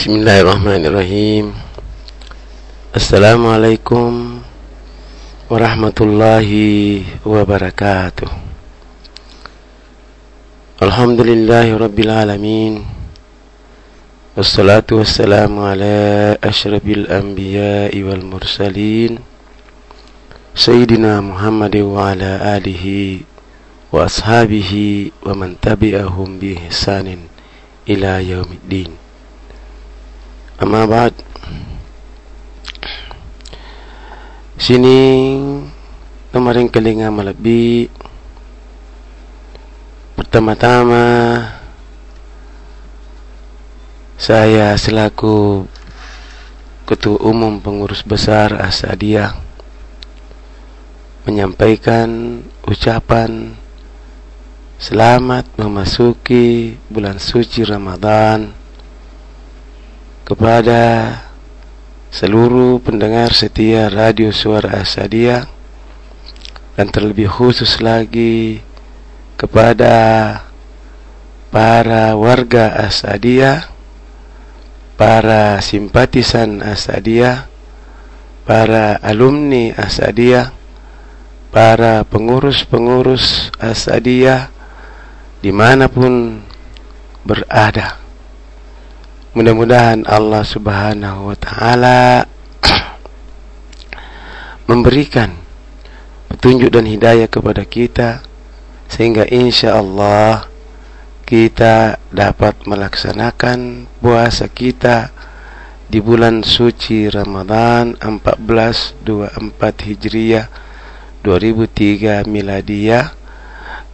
Bismillahirrahmanirrahim Assalamualaikum warahmatullahi wabarakatuh Alhamdulillahi rabbil alamin Wassalatu wassalamu ala ashrafil anbiya'i wal mursalin Sayyidina Muhammad wa ala alihi wa ashabihi wa man tabi'ahum bi ihsanin ila yaumiddin Amma ba'd. Sini kemarin kelinga melebi. Pertama-tama Saya selaku Ketua Umum Pengurus Besar Asadiyah menyampaikan ucapan selamat memasuki bulan suci Ramadan kepada seluruh pendengar setia Radio Suara Asadia dan terlebih khusus lagi kepada para warga Asadia, para simpatisan Asadia, para alumni Asadia para pengurus-pengurus asadiyah di mana pun berada. Mudah-mudahan Allah subhanahu wa ta'ala memberikan petunjuk dan hidayah kepada kita sehingga insya Allah kita dapat melaksanakan puasa kita di bulan suci Ramadan 1424 Hijriah 2003 Miladiyah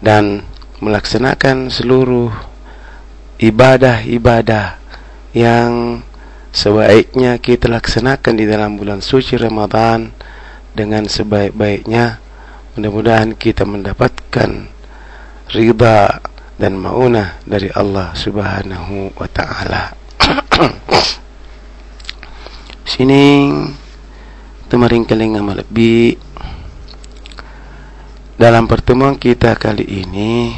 dan melaksanakan seluruh ibadah-ibadah yang sebaiknya kita laksanakan di dalam bulan suci Ramadan dengan sebaik-baiknya mudah-mudahan kita mendapatkan ridha dan maunah dari Allah Subhanahu wa taala. Sini tumaring kaling lebih dalam pertemuan kita kali ini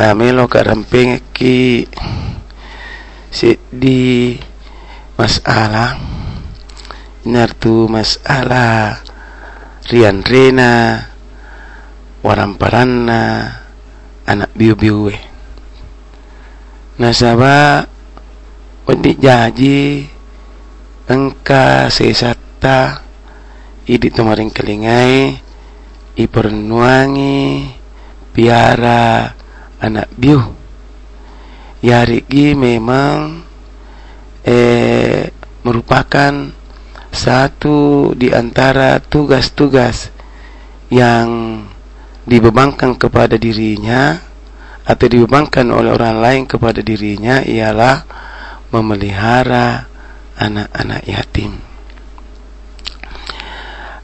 amelo karamping ki si di masalah nartu masalah rian rena waramparanna anak biu-biu nasaba undi jaji engka sesata idi tumaring kelingai ipernuangi piara anak biu yarigi memang eh, merupakan satu di antara tugas-tugas yang dibebankan kepada dirinya atau dibebankan oleh orang lain kepada dirinya ialah memelihara anak-anak yatim.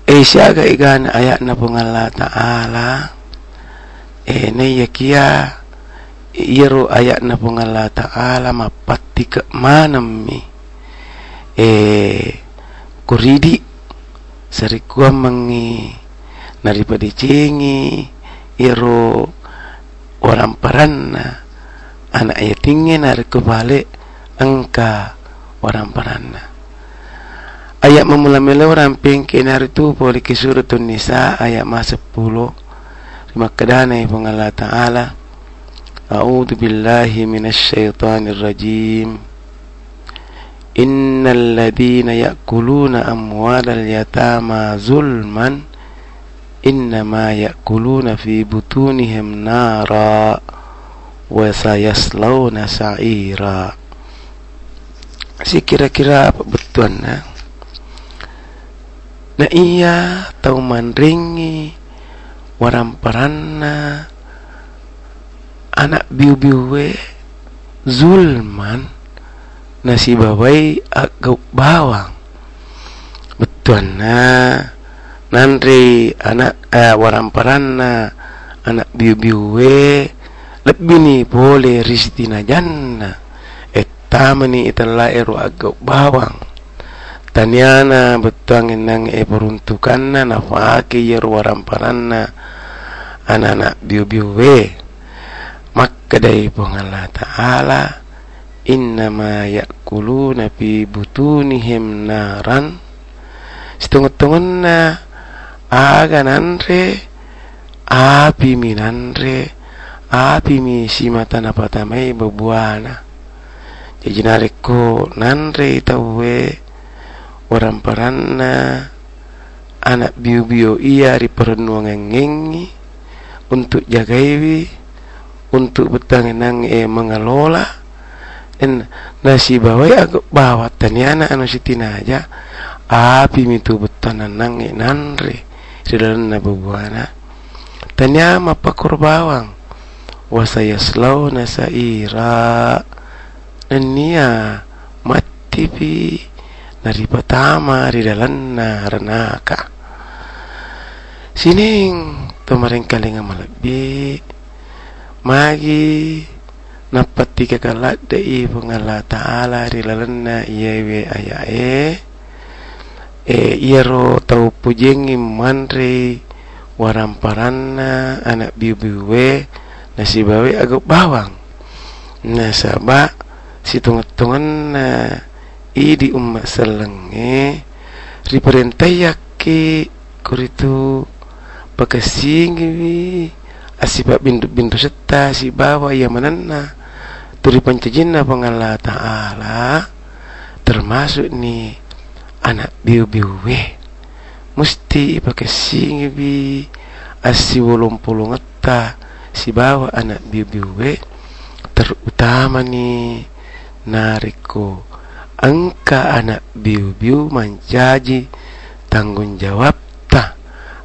Isya ga igan ayat na pong Allah Ta'ala na yakia iro ayat na pong Allah Ta'ala mapati ka manami eh kuridi sarikwa mangi naripadi cengi iro orang paranna anak yatingin hari kebalik engka orang paranna ayat memula-mula ramping kinar itu boleh ke surat Nisa ayat mas 10 lima kedana pun Allah Ta'ala A'udhu billahi minasyaitanir rajim Innal ladhina ya'kuluna amwalal yatama zulman Innama ya'kuluna fi butunihim nara Wa sayaslawna sa'ira Si kira-kira apa betul nah? na iya tau manringi waramparana anak biu-biuwe zulman nasi bawai agak bawang. Betul na nanti anak eh, waramparana anak biu-biuwe lebih ni boleh ristina janna etamani italah eru agak bawang. Taniana betangin nang e peruntukanna na faake yer warampananna anak-anak biu-biu dai Allah Ta'ala innama ya'kuluna fi butunihim naran. Setengah-tengahna aga nanre api minanre api mi simata napatamai bebuana. Jadi nareko nanre tawe orang peranna anak biu-biu iya di perenungan ngengi untuk jagaiwi untuk betangenang e mengelola en nasi bawai agak bawa tanyana anu sitina aja. Api mitu betanan nang e nanre. Nabubuana. Tanya mapakur bawang. Wasayaslau nasaira. Nia mati pi. Nari pertama di dalam naranaka. Sining tumaring kalinga malabi magi napati kakalat dai pengala ta'ala rilalanna iyewe ayae. E iero tau pujengi manre waramparanna anak biu-biuwe nasi bawe agak bawang. Nasaba si tungan na idi umma selenge riperintah yaki kuritu pakasingi asibab bindu-bindu seta si bawa ia mananna. Turi pancajinna pangala ta'ala termasuk ni anak biu-biu we mesti pakasingi bi asi wolong pulung si bawa anak biu-biu we terutama ni nariko angka anak biu-biu menjadi tanggung jawab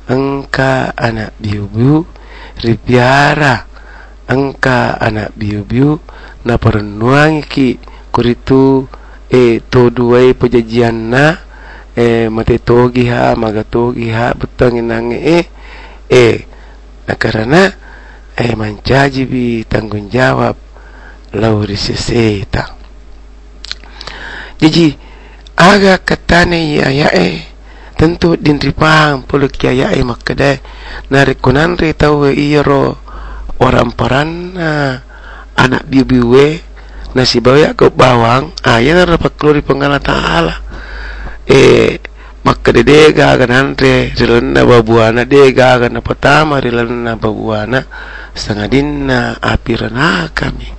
engka anak biu-biu ripiara engka anak biu-biu na perenuang ki kuritu e to duai pejajian na e mate togi ha maga togi ha butang inang e e. Nah karena e mancaji bi tanggung jawab lauri seseta. Jadi aga katane ya ya eh tentu din ripang pulu kiaya ai makade nari kunanri tau iyero orang paran anak bibiwe nasi bawa ke bawang. Ayah dapat keluar penggala taala. Eh maka de dega gananre rilana babuana dega gana pertama rilana babuana. Sangadinna apirana kami.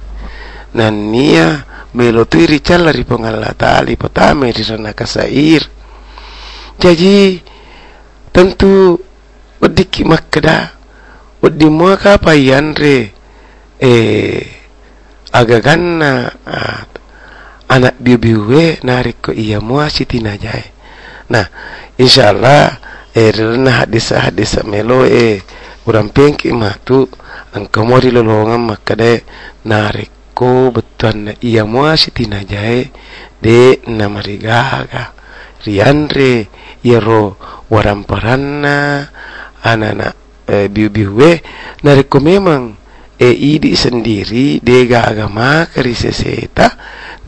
Nan nia melotiri cala ri pengala tali pertama rilana kasair jadi tentu wedi makda wedi muaka re. Eh agaganna uh, anak bibiwe narik ko iya mua siti najai nah insyaallah eh rena hadis hadis melo eh urang pengki matu ang kamori lolongan makade narik ko betuan iya mua siti najai de namarigaga rianre yero waramparana anana e, biu-biuwe nariko memang e idi sendiri dega agama kari seseta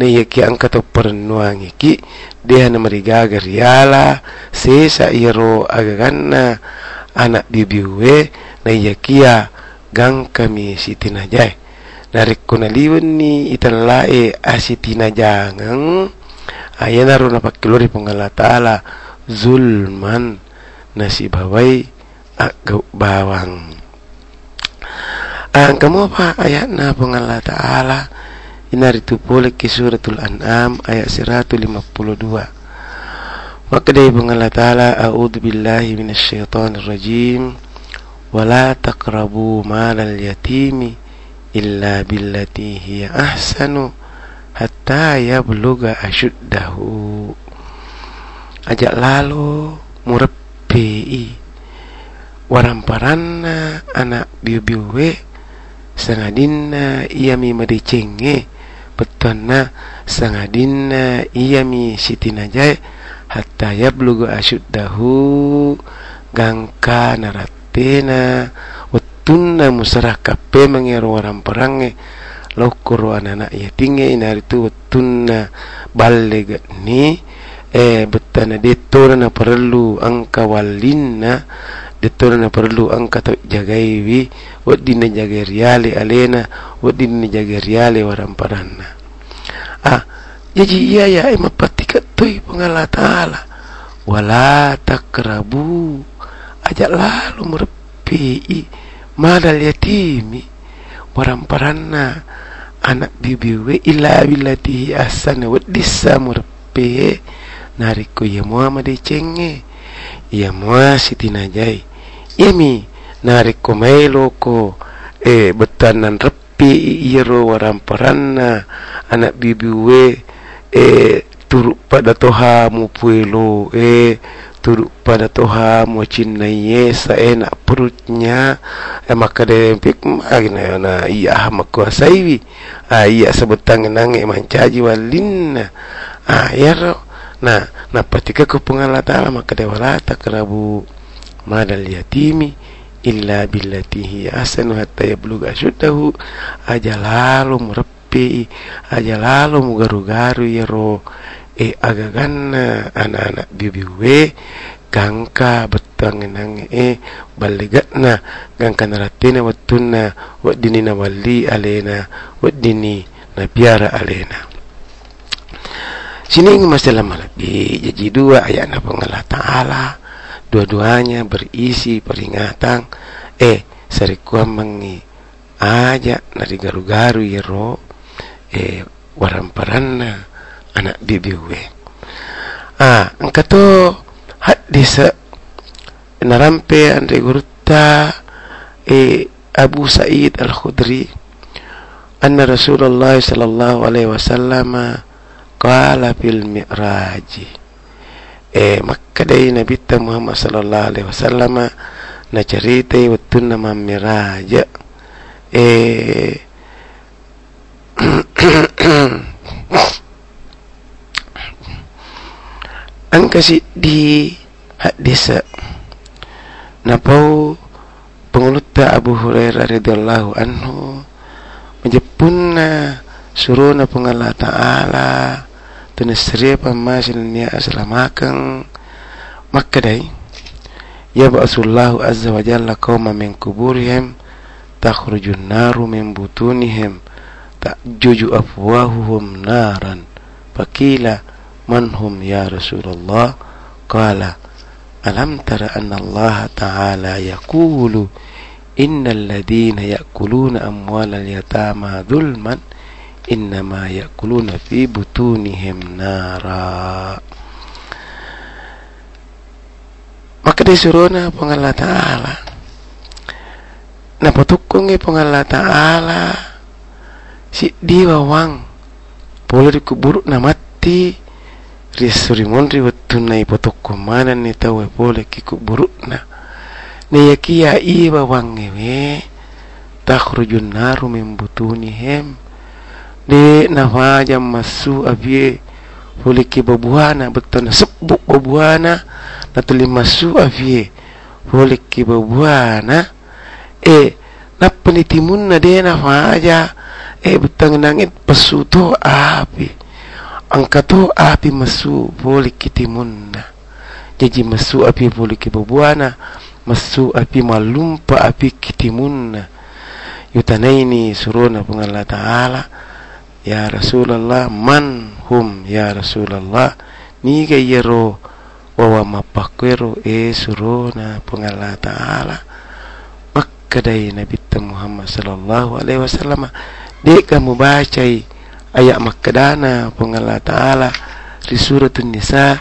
yaki angka to pernuang iki deha na marigaga riala sesa yero agaganna anak biu-biuwe na yakia gang kami sitina jai nariko naliwan ni itan lae asitina jangang ayana ro na pakilori pengala ta'ala zulman nasi bawai agak bawang. Ang kamu apa? Ayat na pengalah ta'ala inari tu boleh ke suratul an'am ayat 152 maka dari pengalah ta'ala a'udhu billahi minasyaitanir rajim wala taqrabu malal yatimi illa billati hiya ahsanu hatta yabluga ashuddahu. Ajak lalu murepi. Waramparana anak biu-biuwe mi madicenge. Petonna sangadinna iya mi sitinajai. Hatta yablugu asyuddahu gangka naratena watunna musarah kape mengero waramparange lokoro anak ya tinggi inaritu watunna balle ni eh betana detona na perlu angka walinna detona na perlu angka to jagaiwi wadina jaga riale alena wadina jaga riale waramparanna jadi iya ya ima patika tui pengala taala. Wala takrabu ajak lalu merepi madal yatimi waramparana anak bibiwe illa billati asana wadissa merepi nariku ya Muhammad cenge ya mua siti najai yami nariko mailo ko e betanan repi iro waramparana anak bibiwe e turuk pada toha mu puelo e turuk pada toha mu cinai sa enak perutnya. E maka de pik agna na iya makuasaiwi ah iya sebetang nang mancaji walin ah yaro nah na patika ko pengala maka de wala takrabu madal yatimi illa billati hi ahsanu hatta yablugha ashuddahu aja lalu murepi aja lalu mugaru-garu ya ro e agaganna anak-anak bibiwe gangka betang nang e baligatna gangka naratina wattunna waddini na walli alena waddini na biara alena. Sini masalah malabi jadi dua ayat na pengalah ta'ala. Dua-duanya berisi peringatan. Eh sarikuan mengi aja nari garu-garu ya ro eh waramparanna anak bibiwe. Ah angkato hadis narampe andre gurutta eh Abu Sa'id Al-Khudri anna Rasulullah sallallahu alaihi wasallam qala fil mi'raji e makka dai nabi muhammad sallallahu alaihi wasallam na cerita wattun na miraja e an kasi di hadis na pau pengulutta Abu Hurairah radhiyallahu anhu menjepunna suruh na pengala ta'ala tunisriya pamasil niya asalamakan makkadai yab'asullahu azza wa jalla qawma min kuburihim takhrujun naru min butunihim ta'juju afwahuhum naran. Fakila man hum ya rasulullah? Qala alam tara anna allah ta'ala yaqulu innal ladina ya'kuluna amwalal yatama dhulman innama yakuluna fi butunihim nara. Maka disuruh na pengala ta'ala. Na potukungi pengala ta'ala. Si diwawang boleh dikubur na mati risuri mondri wattu na ipotukku mana ni tawe boleh kikubur na. Ne yakia iwa wangewe takhrujun naru min butunihim de nafaja masu avie huliki babuana betul sebuk babuana natuli masu avie huliki babuana. E napani timunna de nafaja e betang nangit pesuto api angkato api masu huliki timunna jadi masu api huliki babuana masu api malumpa api kitimunna yutanaini suruna pengallah ta'ala ya Rasulullah man hum ya Rasulullah ni yero wa mapakwero e surona pengala taala maka dai Nabi Muhammad sallallahu alaihi wasallam. De kamu baca ayat makkadana pengala taala di surat nisa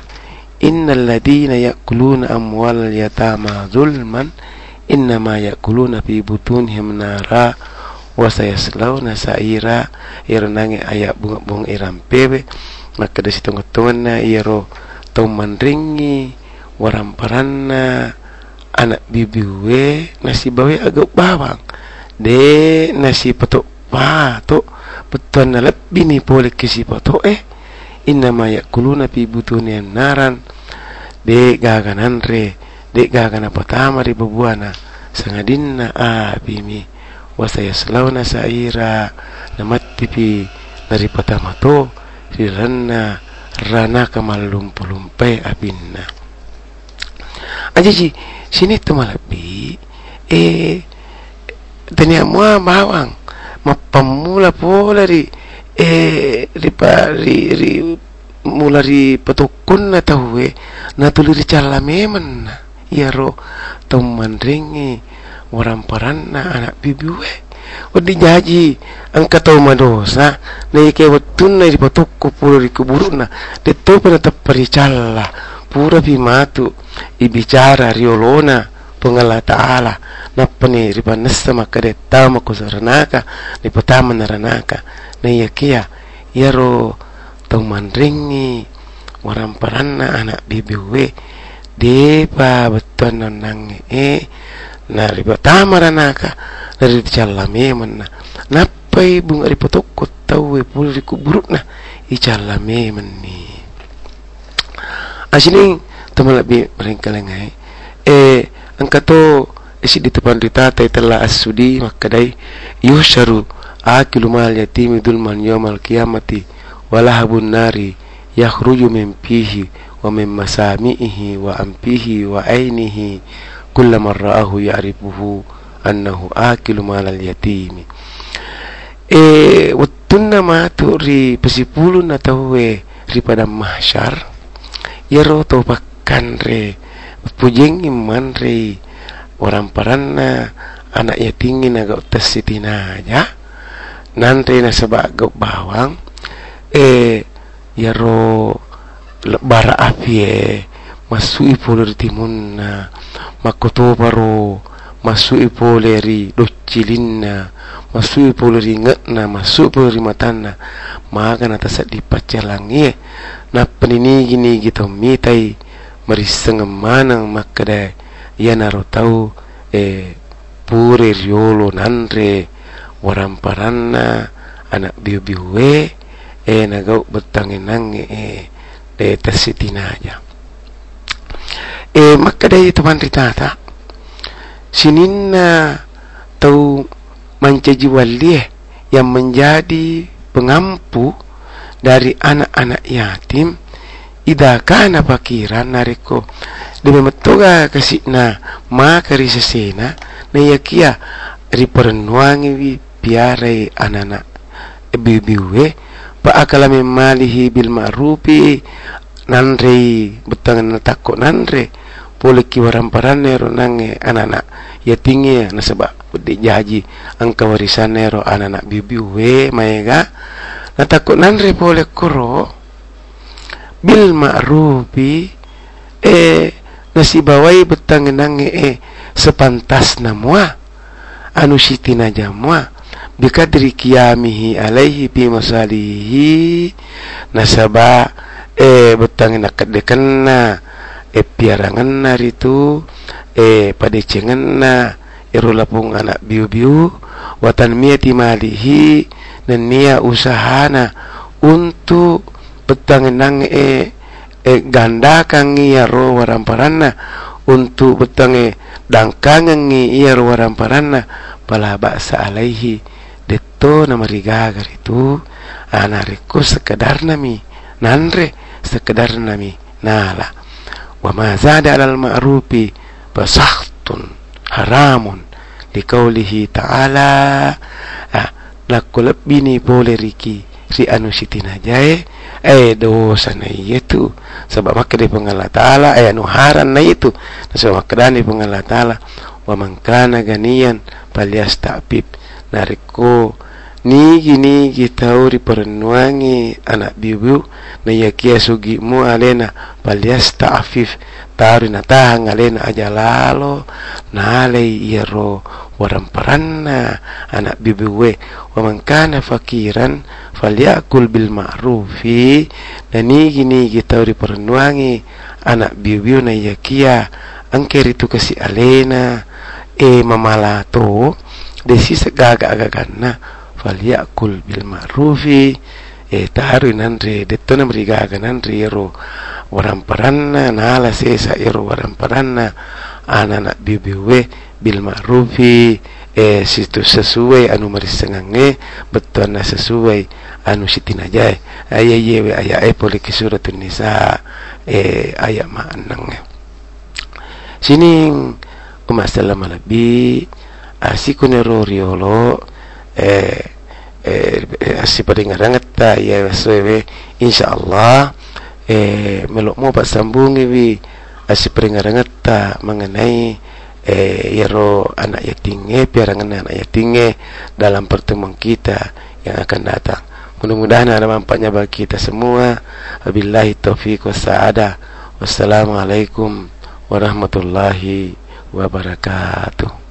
innal ladina yakuluna amwal yatama zulman innama yakuluna fi butunihim nara wa sayaslawna sa'ira. Iranange aya bunga-bunga iram pebe maka dari situ na iro tau mandringi waramparanna anak bibiwe nasi bawe agak bawang. De nasi patok patok betul na lebih ni boleh kisi patok eh? Innama yakuluna fi butunian naran. De gaganan re de gagana pertama di babuana sangadinna abimi. Sayaslawna sa'ira. Namatti pi dari pertama to. Ranna rana kamal lumpu-lumpai abinna. Aja si sini tu malabi. Eh tanya mua bawang ma pamula pola di eh ripa ri ri mula ri patukun na tahu eh. Na tuli ri cala memen ya ro teman ringi waran na anak bibi we Wadi jaji ang kataw madosa na ike watun na ipatukko puro ri kuburu na. Dito pa nataparichalla pura bimatu ibicara riolona pengala ta'ala. Nappani ribanassa makadetta makusaranaka ni patama naranaka. Na yakia yaro tumandringi waramparana anak bibiwe depa beton nang e na ribatama ranaka dari dicallame manna. Nappai bunga ripotokko tawwe pul rikuburukna icallame manni. Asini tumalabi merengkalengai eh angkato isi di depan rita telah asudi makadai yusharu akilu mal yatimi dulman yawmal qiyamati walahabun nari yakhruju min fihi wa min masami'ihi wa ampihi wa ainihi kullama ra'ahu ya'rifuhu annahu akilu malal yatimi e wattunna ma tu ri pesipulu na tawe ri pada mahsyar yaro to pakkan re pujeng iman re orang paranna anak yatingi naga utas sitina ya nanti na sabak bawang eh yaro bara api eh masui polo timun na makoto paro masui pole ri docilinna masui polo ri ngatna masuk polo ri matanna maka na tasat di pacalangi na penini gini gitu mitai mariseng manang makada ya naro tau e pure riolo nanre waramparanna anak biu biu e nagau betangin nange e de tasitina aja. E makada teman ritata sininna tau mancaji wali yang menjadi pengampu dari anak-anak yatim ida kana pakiran nariko. Demi metoga kasina ma kari sesena na yakia riperenuangi wi piare anak-anak bibiwe pa akala malihi bil ma'rufi nanre betangan takko nanre boleh kiwaran paranero nange anak-anak ya tinggi ya nasaba di jaji angka warisan nero anak-anak bibiwe maega natakut nanre boleh koro bil ma'rufi eh nasibawai betangenange eh sepantasna moa anu sitina jamoa bikadri qiyamihi alaihi bi masalihi nasaba eh betangena kedekena eh piarangan ritu eh padecengenna iru e, lapung anak biu-biu. Watan miyati malihi dan nia usahana untuk betang nang e e ganda kangi ya ro waramparanna untuk betang e dangkang ngi iya ro waramparanna pala baksa alaihi detto nama rigagar itu anariku sekedar nami. Nanre sekedar nami. Nala. Wa ma zada alal ma'rufi fasahtun haramun. Likaulihi ta'ala. Ah, lakulab bini boleh riki si anu sitina jae eh dosa na itu sebab maka di pengala taala eh anu haran na itu sebab maka di pengala taala wa man kana ganiyan falyasta'bib nariko nigi nigi tauri perenuangi anak bibu na yakia sugi mu alena falyasta'fif tauri na tahang alena aja lalo nale iro waramparana anak bibi we wa man kana fakiran falyakul bil ma'rufi dan nigi nigi tauri pernuangi anak bibi na yakia angker itu kasi alena e mamala to desi segaga agaganna falyakul bil ma'rufi e taru nanre detto na mrigaga nanre yero waramparana nala sesa yero waramparana anak bibi we bil ma'rufi eh situ sesuai anu marisengange betul na sesuai anu sitinajai. Ayah yewe ayah e poli ki suratun nisa. Eh ayat ma'anang sini umasalam lebih asiku nero riolo. Eh eh, eh si paringarangat ta ya sewe insyaallah eh melok mo pak sambung wi asi paringarangat ta mengenai eh yaro anak yatinge piarangan anak yatinge dalam pertemuan kita yang akan datang. Mudah-mudahan ada manfaatnya bagi kita semua. Wabillahi taufiq wassaada wassalamualaikum warahmatullahi wabarakatuh